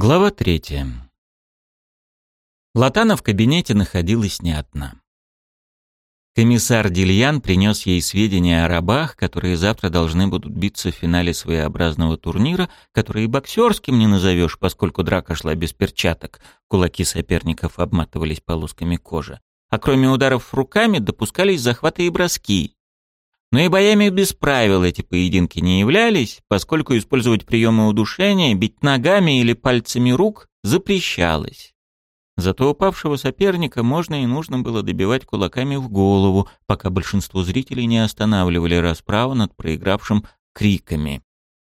Глава третья. Латана в кабинете находилась не одна. Комиссар Дильян принес ей сведения о рабах, которые завтра должны будут биться в финале своеобразного турнира, который и боксерским не назовешь, поскольку драка шла без перчаток, кулаки соперников обматывались полосками кожи. А кроме ударов руками допускались захваты и броски, но и боями без правил эти поединки не являлись, поскольку использовать приемы удушения, бить ногами или пальцами рук запрещалось. Зато упавшего соперника можно и нужно было добивать кулаками в голову, пока большинство зрителей не останавливали расправу над проигравшим криками.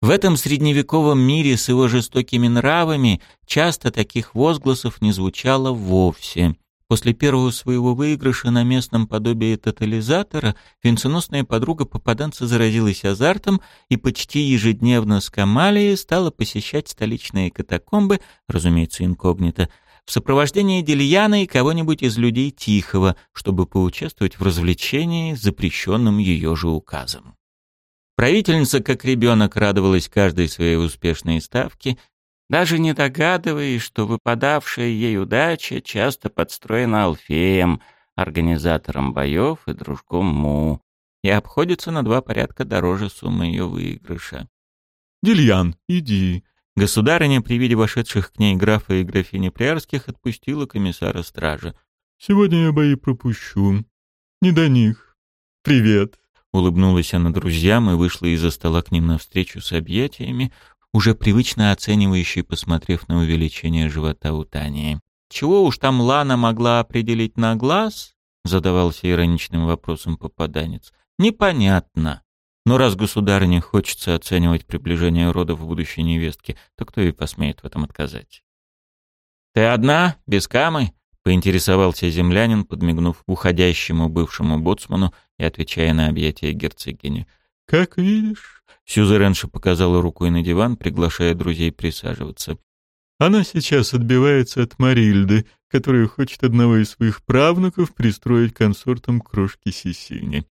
В этом средневековом мире с его жестокими нравами часто таких возгласов не звучало вовсе. После первого своего выигрыша на местном подобии тотализатора венценосная подруга попаданца заразилась азартом и почти ежедневно с Камалией стала посещать столичные катакомбы, разумеется, инкогнито, в сопровождении Дельяна и кого-нибудь из людей Тихого, чтобы поучаствовать в развлечении, запрещенном ее же указом. Правительница, как ребенок, радовалась каждой своей успешной ставке, даже не догадываясь, что выпадавшая ей удача часто подстроена Алфеем, организатором боев и дружком Му, и обходится на два порядка дороже суммы ее выигрыша. «Дильян, иди». Государыня при виде вошедших к ней графа и графини Приарских отпустила комиссара стражи. «Сегодня я бои пропущу. Не до них. Привет». Улыбнулась она друзьям и вышла из-за стола к ним навстречу с объятиями, уже привычно оценивающий, посмотрев на увеличение живота у Тани. «Чего уж там Лана могла определить на глаз?» — задавался ироничным вопросом попаданец. «Непонятно. Но раз государыне хочется оценивать приближение родов будущей невестки, то кто ей посмеет в этом отказать?» «Ты одна, без камы?» — поинтересовался землянин, подмигнув уходящему бывшему боцману и отвечая на объятия герцогини. «Как видишь», — Сюзеренша показала рукой на диван, приглашая друзей присаживаться. «Она сейчас отбивается от Марильды, которая хочет одного из своих правнуков пристроить консортом крошки Сисини.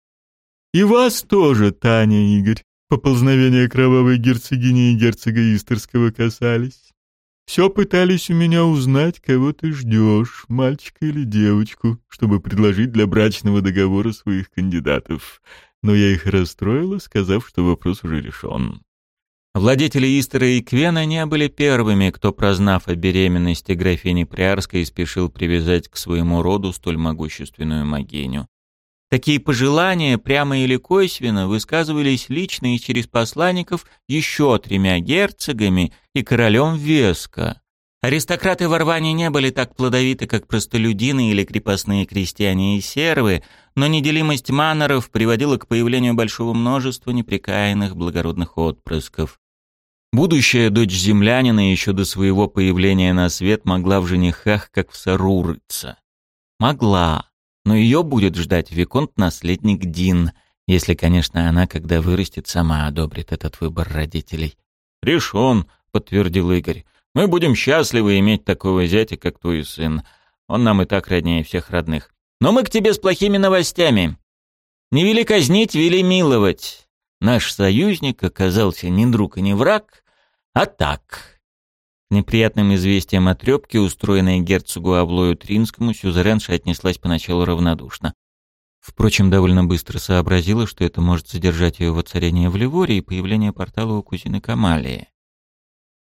И вас тоже, Таня Игорь, поползновения кровавой герцогини и герцога Истерского касались. Все пытались у меня узнать, кого ты ждешь, мальчика или девочку, чтобы предложить для брачного договора своих кандидатов но я их расстроила, сказав, что вопрос уже решен. Владетели Истера и Квена не были первыми, кто, прознав о беременности графини Приарской, спешил привязать к своему роду столь могущественную могиню. Такие пожелания, прямо или косвенно, высказывались лично и через посланников еще тремя герцогами и королем Веска. Аристократы в Орване не были так плодовиты, как простолюдины или крепостные крестьяне и сервы, но неделимость маноров приводила к появлению большого множества неприкаянных благородных отпрысков. Будущая дочь землянина еще до своего появления на свет могла в женихах как в рыться. Могла, но ее будет ждать Виконт-наследник Дин, если, конечно, она, когда вырастет, сама одобрит этот выбор родителей. «Решен», — подтвердил Игорь. Мы будем счастливы иметь такого зятя, как твой сын. Он нам и так роднее всех родных. Но мы к тебе с плохими новостями. Не вели казнить, вели миловать. Наш союзник оказался не друг и не враг, а так. Неприятным известиям о трёпке, устроенной герцогу Аблою Тринскому, сюзеренша отнеслась поначалу равнодушно. Впрочем, довольно быстро сообразила, что это может задержать ее воцарение в Ливоре и появление портала у кузины Камалии.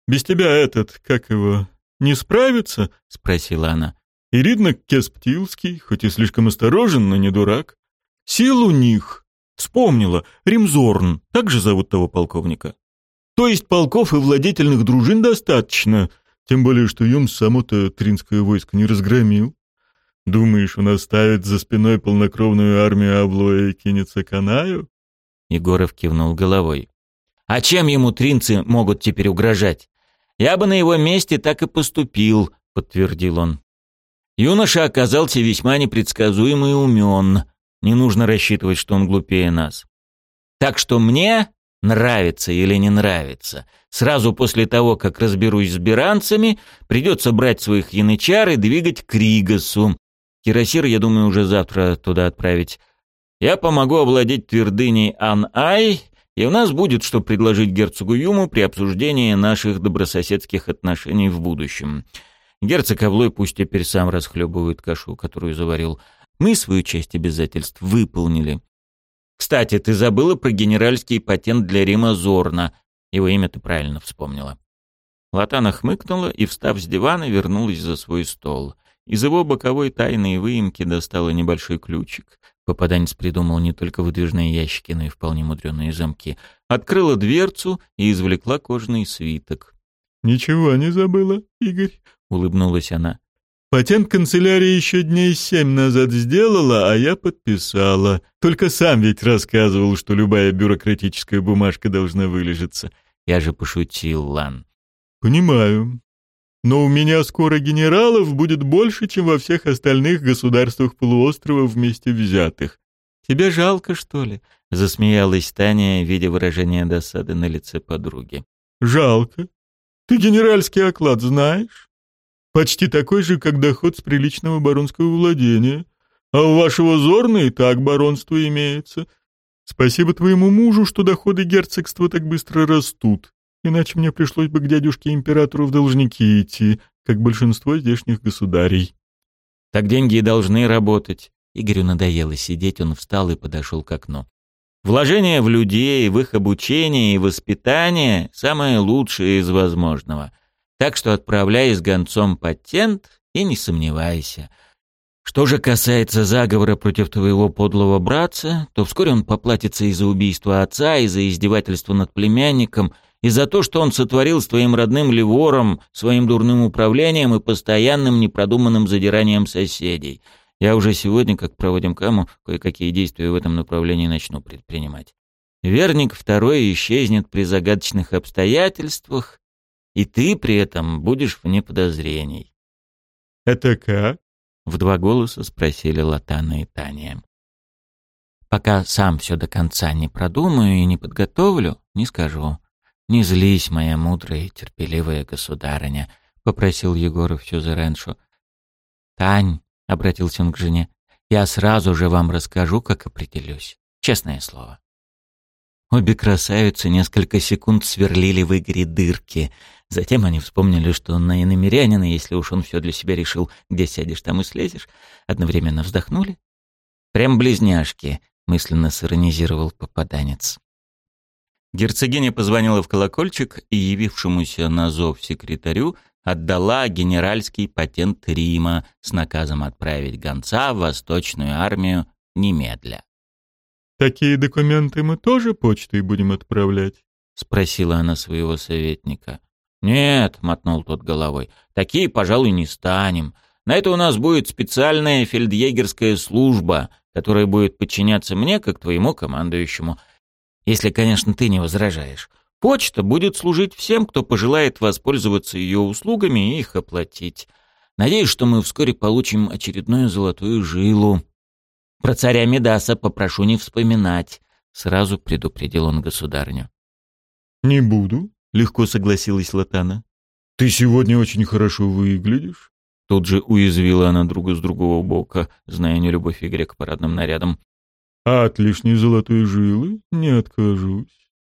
Без тебя этот, как его, не справится?» — спросила она. «И Риднак Кесптилский, хоть и слишком осторожен, но не дурак. Сил у них. Вспомнила, Римзорн, так же зовут того полковника. То есть полков и владетельных дружин достаточно, тем более, что Юм само-то тринское войско не разгромил. Думаешь, он оставит за спиной полнокровную армию Аблоя и кинется к Анаю?» Егоров кивнул головой. «А чем ему тринцы могут теперь угрожать? «Я бы на его месте так и поступил», — подтвердил он. Юноша оказался весьма непредсказуем и умен. Не нужно рассчитывать, что он глупее нас. Так что мне нравится или не нравится. Сразу после того, как разберусь с беранцами, придется брать своих янычар и двигать к Ригасу. Кирасир, я думаю, уже завтра туда отправить. Я помогу овладеть твердыней Ан-Ай и у нас будет что предложить герцогу Юму при обсуждении наших добрососедских отношений в будущем. Герцог Авлой пусть теперь сам расхлебывает кашу, которую заварил. Мы свою часть обязательств выполнили. Кстати, ты забыла про генеральский патент для Рима Зорна. Его имя ты правильно вспомнила. Латана хмыкнула и, встав с дивана, вернулась за свой стол. Из его боковой тайной выемки достала небольшой ключик. Попаданец придумал не только выдвижные ящики, но и вполне мудреные замки. Открыла дверцу и извлекла кожаный свиток. «Ничего не забыла, Игорь?» — улыбнулась она. «Патент канцелярии еще дней семь назад сделала, а я подписала. Только сам ведь рассказывал, что любая бюрократическая бумажка должна вылежаться». «Я же пошутил, Лан». «Понимаю. Но у меня скоро генералов будет больше, чем во всех остальных государствах полуострова вместе взятых. Тебе жалко, что ли? Засмеялась Таня, видя выражение досады на лице подруги. Жалко. Ты генеральский оклад знаешь? Почти такой же, как доход с приличного баронского владения. А у вашего Зорна и так баронство имеется. Спасибо твоему мужу, что доходы герцогства так быстро растут иначе мне пришлось бы к дядюшке-императору в должники идти, как большинство здешних государей. Так деньги и должны работать. Игорю надоело сидеть, он встал и подошел к окну. Вложение в людей, в их обучение и воспитание – самое лучшее из возможного. Так что отправляй с гонцом патент и не сомневайся. Что же касается заговора против твоего подлого братца, то вскоре он поплатится и за убийство отца, и за издевательство над племянником – и за то, что он сотворил с твоим родным Ливором, своим дурным управлением и постоянным непродуманным задиранием соседей. Я уже сегодня, как проводим каму, кое-какие действия в этом направлении начну предпринимать. Верник второй исчезнет при загадочных обстоятельствах, и ты при этом будешь вне подозрений. «Это как?» — в два голоса спросили Латана и Таня. «Пока сам все до конца не продумаю и не подготовлю, не скажу. «Не злись, моя мудрая и терпеливая государыня», — попросил Егоров Сюзереншу. «Тань», — обратился он к жене, — «я сразу же вам расскажу, как определюсь. Честное слово». Обе красавицы несколько секунд сверлили в Игоре дырки. Затем они вспомнили, что на иномерянина, если уж он все для себя решил, где сядешь, там и слезешь. Одновременно вздохнули. «Прям близняшки», — мысленно сиронизировал попаданец. Герцогиня позвонила в колокольчик и явившемуся на зов секретарю отдала генеральский патент Рима с наказом отправить гонца в Восточную армию немедля. «Такие документы мы тоже почтой будем отправлять?» — спросила она своего советника. «Нет», — мотнул тот головой, — «такие, пожалуй, не станем. На это у нас будет специальная фельдъегерская служба, которая будет подчиняться мне, как твоему командующему. Если, конечно, ты не возражаешь. Почта будет служить всем, кто пожелает воспользоваться ее услугами и их оплатить. Надеюсь, что мы вскоре получим очередную золотую жилу. Про царя Медаса попрошу не вспоминать, сразу предупредил он государню. Не буду, легко согласилась Латана. Ты сегодня очень хорошо выглядишь. Тут же уязвила она друга с другого бока, зная нелюбовь Игоря к парадным нарядам. А от лишней золотой жилы не откажусь.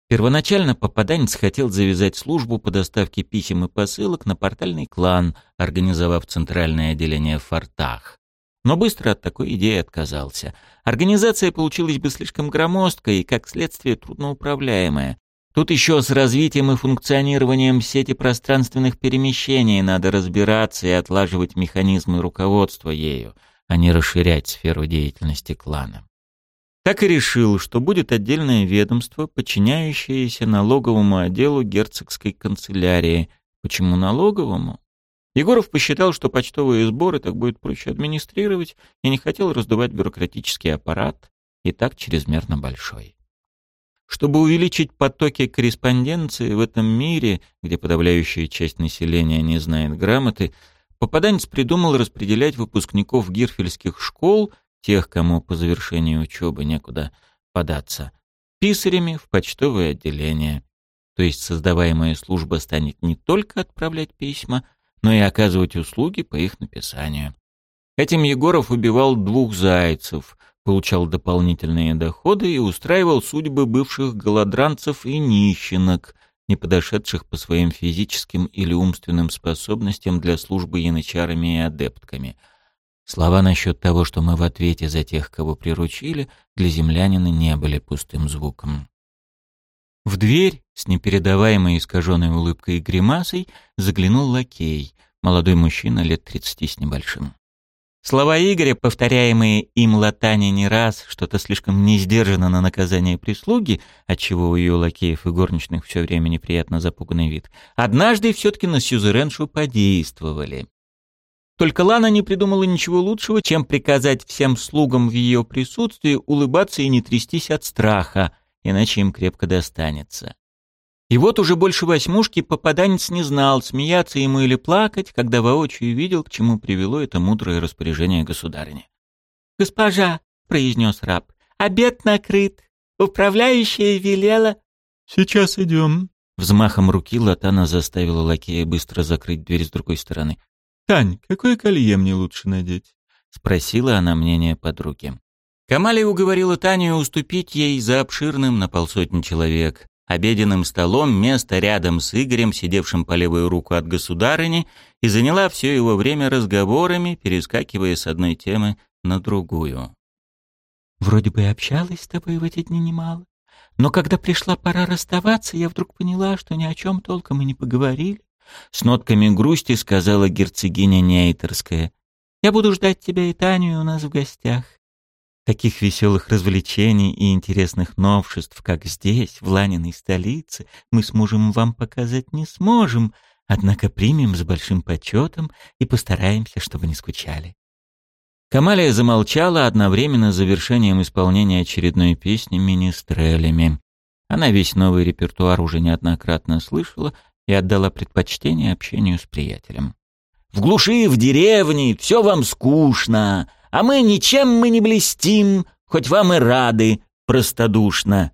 Первоначально попаданец хотел завязать службу по доставке писем и посылок на портальный клан, организовав центральное отделение в фортах. Но быстро от такой идеи отказался. Организация получилась бы слишком громоздкой и, как следствие, трудноуправляемая. Тут еще с развитием и функционированием сети пространственных перемещений надо разбираться и отлаживать механизмы руководства ею, а не расширять сферу деятельности клана. Так и решил, что будет отдельное ведомство, подчиняющееся налоговому отделу герцогской канцелярии. Почему налоговому? Егоров посчитал, что почтовые сборы так будет проще администрировать, и не хотел раздувать бюрократический аппарат, и так чрезмерно большой. Чтобы увеличить потоки корреспонденции в этом мире, где подавляющая часть населения не знает грамоты, попаданец придумал распределять выпускников гирфельских школ – тех, кому по завершении учебы некуда податься, писарями в почтовое отделение. То есть создаваемая служба станет не только отправлять письма, но и оказывать услуги по их написанию. Этим Егоров убивал двух зайцев, получал дополнительные доходы и устраивал судьбы бывших голодранцев и нищенок, не подошедших по своим физическим или умственным способностям для службы янычарами и адептками. Слова насчет того, что мы в ответе за тех, кого приручили, для землянина не были пустым звуком. В дверь с непередаваемой искаженной улыбкой и гримасой заглянул лакей, молодой мужчина лет тридцати с небольшим. Слова Игоря, повторяемые им латане не раз, что-то слишком не сдержано на наказание прислуги, отчего у ее лакеев и горничных все время неприятно запуганный вид, однажды все-таки на Сюзереншу подействовали. Только Лана не придумала ничего лучшего, чем приказать всем слугам в ее присутствии улыбаться и не трястись от страха, иначе им крепко достанется. И вот уже больше восьмушки попаданец не знал, смеяться ему или плакать, когда воочию видел, к чему привело это мудрое распоряжение государыни. «Госпожа», — произнес раб, — «обед накрыт. Управляющая велела...» «Сейчас идем». Взмахом руки Латана заставила лакея быстро закрыть дверь с другой стороны. «Тань, какое колье мне лучше надеть?» — спросила она мнение подруги. Камалия уговорила Таню уступить ей за обширным на полсотни человек обеденным столом место рядом с Игорем, сидевшим по левую руку от государыни, и заняла все его время разговорами, перескакивая с одной темы на другую. «Вроде бы и общалась с тобой в эти дни немало, но когда пришла пора расставаться, я вдруг поняла, что ни о чем толком и не поговорили». С нотками грусти сказала герцогиня Нейтерская. «Я буду ждать тебя и Таню у нас в гостях. Таких веселых развлечений и интересных новшеств, как здесь, в Ланиной столице, мы с мужем вам показать не сможем, однако примем с большим почетом и постараемся, чтобы не скучали. Камалия замолчала одновременно с завершением исполнения очередной песни министрелями. Она весь новый репертуар уже неоднократно слышала и отдала предпочтение общению с приятелем. «В глуши, в деревне, все вам скучно, а мы ничем мы не блестим, хоть вам и рады, простодушно».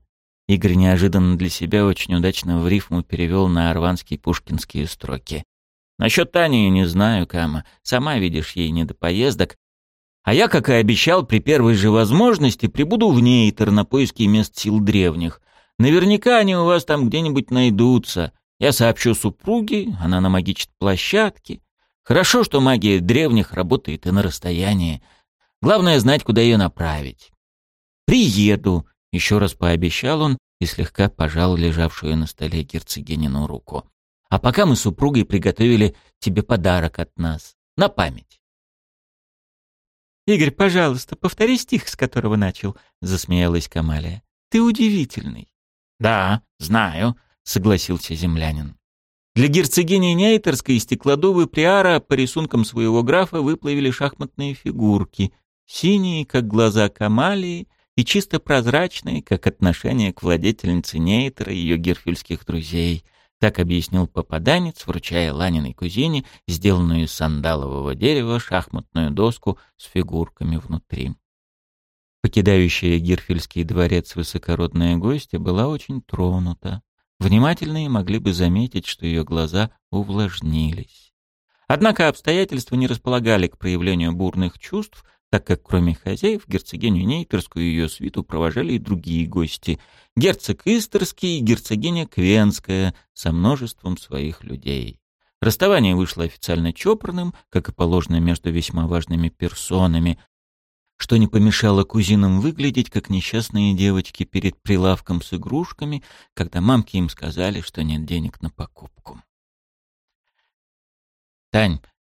Игорь неожиданно для себя очень удачно в рифму перевел на арванские пушкинские строки. «Насчет Тани не знаю, Кама. Сама видишь, ей не до поездок. А я, как и обещал, при первой же возможности прибуду в Нейтер на поиски мест сил древних. Наверняка они у вас там где-нибудь найдутся. Я сообщу супруге, она намагичит площадки. Хорошо, что магия древних работает и на расстоянии. Главное знать, куда ее направить. «Приеду», — еще раз пообещал он и слегка пожал лежавшую на столе герцогинину руку. «А пока мы с супругой приготовили тебе подарок от нас. На память». «Игорь, пожалуйста, повтори стих, с которого начал», — засмеялась Камалия. «Ты удивительный». «Да, знаю», — согласился землянин. Для герцогини Нейтерской стеклодувы Приара по рисункам своего графа выплавили шахматные фигурки, синие, как глаза Камалии, и чисто прозрачные, как отношение к владетельнице Нейтера и ее герфельских друзей. Так объяснил попаданец, вручая Ланиной кузине, сделанную из сандалового дерева, шахматную доску с фигурками внутри. Покидающая Гирфельский дворец высокородная гостья была очень тронута. Внимательные могли бы заметить, что ее глаза увлажнились. Однако обстоятельства не располагали к проявлению бурных чувств, так как кроме хозяев герцогиню Нейтерскую и ее свиту провожали и другие гости. Герцог Истерский и герцогиня Квенская со множеством своих людей. Расставание вышло официально чопорным, как и положено между весьма важными персонами, что не помешало кузинам выглядеть как несчастные девочки перед прилавком с игрушками, когда мамки им сказали, что нет денег на покупку. «Тань,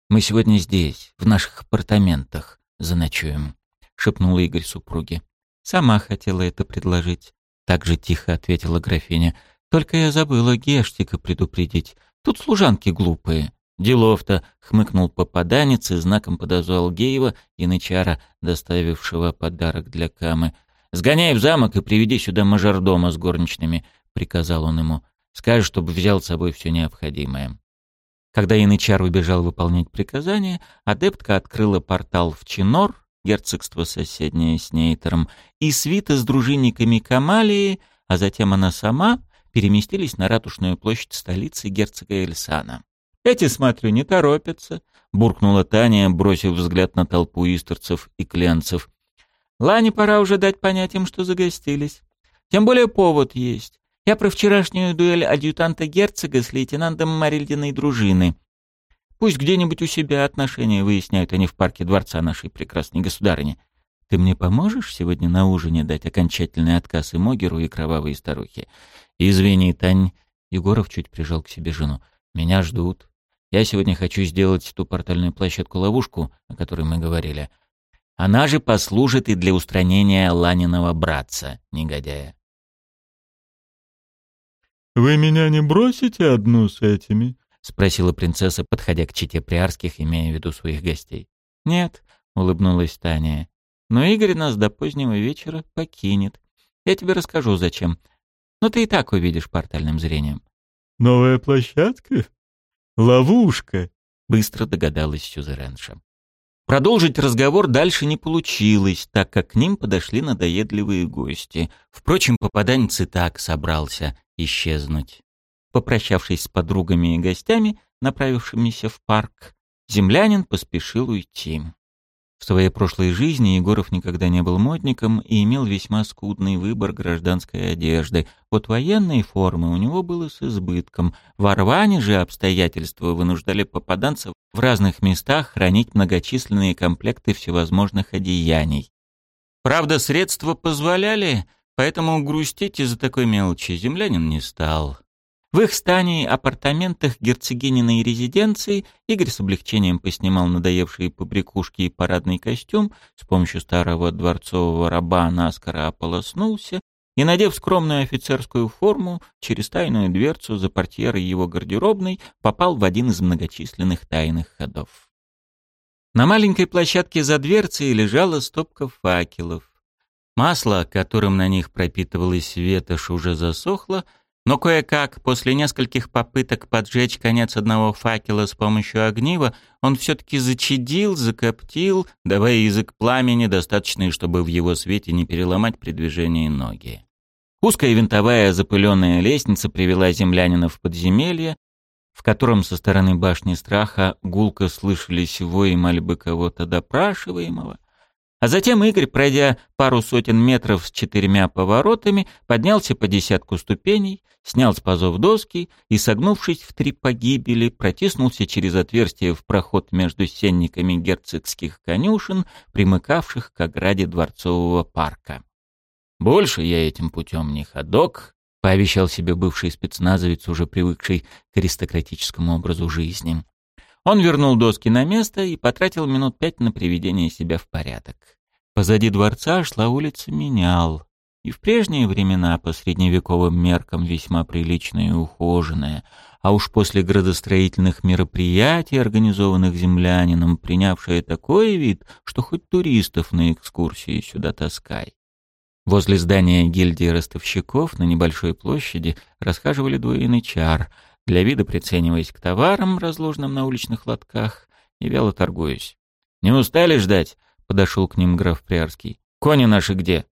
мы сегодня здесь, в наших апартаментах заночуем», — шепнул Игорь супруге. «Сама хотела это предложить», — так же тихо ответила графиня. «Только я забыла Гештика предупредить. Тут служанки глупые». «Делов-то», — хмыкнул попаданец и знаком подозвал Геева, янычара, доставившего подарок для Камы. «Сгоняй в замок и приведи сюда мажордома с горничными», — приказал он ему. «Скажи, чтобы взял с собой все необходимое». Когда Янычар убежал выполнять приказание, адептка открыла портал в Чинор, герцогство соседнее с Нейтером, и свита с дружинниками Камалии, а затем она сама, переместились на ратушную площадь столицы герцога Эльсана. Эти, смотрю, не торопятся, буркнула Таня, бросив взгляд на толпу исторцев и кленцев. Лане пора уже дать понять им, что загостились. Тем более повод есть. Я про вчерашнюю дуэль адъютанта герцога с лейтенантом Марильдиной дружины. Пусть где-нибудь у себя отношения выясняют, а не в парке дворца нашей прекрасной государыни. Ты мне поможешь сегодня на ужине дать окончательный отказ и Могеру, и кровавой старухе? Извини, Тань. Егоров чуть прижал к себе жену. Меня ждут. Я сегодня хочу сделать ту портальную площадку-ловушку, о которой мы говорили. Она же послужит и для устранения Ланиного братца, негодяя. «Вы меня не бросите одну с этими?» — спросила принцесса, подходя к чите приарских, имея в виду своих гостей. «Нет», — улыбнулась Таня. «Но Игорь нас до позднего вечера покинет. Я тебе расскажу, зачем. Но ты и так увидишь портальным зрением». «Новая площадка?» Ловушка, быстро догадалась Сюзеренша. Продолжить разговор дальше не получилось, так как к ним подошли надоедливые гости. Впрочем, попаданец и так собрался исчезнуть. Попрощавшись с подругами и гостями, направившимися в парк, землянин поспешил уйти. В своей прошлой жизни Егоров никогда не был модником и имел весьма скудный выбор гражданской одежды. Вот военной формы у него было с избытком. В Орване же обстоятельства вынуждали попаданцев в разных местах хранить многочисленные комплекты всевозможных одеяний. Правда, средства позволяли, поэтому грустить из-за такой мелочи землянин не стал. В их стане апартаментах герцогининой резиденции Игорь с облегчением поснимал надоевшие побрякушки и парадный костюм, с помощью старого дворцового раба наскоро ополоснулся и, надев скромную офицерскую форму, через тайную дверцу за портьерой его гардеробной попал в один из многочисленных тайных ходов. На маленькой площадке за дверцей лежала стопка факелов. Масло, которым на них пропитывалась ветошь, уже засохло — но кое-как, после нескольких попыток поджечь конец одного факела с помощью огнива, он все-таки зачадил, закоптил, давая язык пламени, достаточный, чтобы в его свете не переломать при движении ноги. Узкая винтовая запыленная лестница привела землянина в подземелье, в котором со стороны башни страха гулко слышались вой и мольбы кого-то допрашиваемого, а затем Игорь, пройдя пару сотен метров с четырьмя поворотами, поднялся по десятку ступеней, снял с пазов доски и, согнувшись в три погибели, протиснулся через отверстие в проход между сенниками герцогских конюшен, примыкавших к ограде дворцового парка. «Больше я этим путем не ходок», — пообещал себе бывший спецназовец, уже привыкший к аристократическому образу жизни. Он вернул доски на место и потратил минут пять на приведение себя в порядок. Позади дворца шла улица Менял. И в прежние времена, по средневековым меркам, весьма приличная и ухоженная, а уж после градостроительных мероприятий, организованных землянином, принявшая такой вид, что хоть туристов на экскурсии сюда таскай. Возле здания гильдии ростовщиков на небольшой площади расхаживали двое янычар — для вида прицениваясь к товарам, разложенным на уличных лотках, и вяло торгуюсь. «Не устали ждать?» — подошел к ним граф Приарский. «Кони наши где?»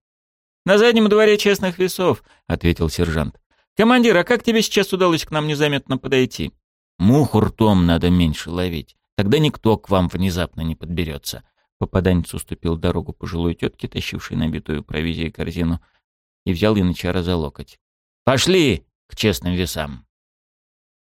«На заднем дворе честных весов», — ответил сержант. «Командир, а как тебе сейчас удалось к нам незаметно подойти?» «Муху ртом надо меньше ловить. Тогда никто к вам внезапно не подберется». Попаданец уступил дорогу пожилой тетке, тащившей набитую провизией корзину, и взял янычара за локоть. «Пошли к честным весам!»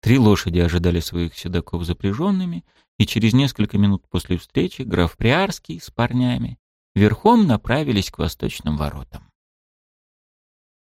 Три лошади ожидали своих седаков запряженными, и через несколько минут после встречи граф Приарский с парнями верхом направились к восточным воротам.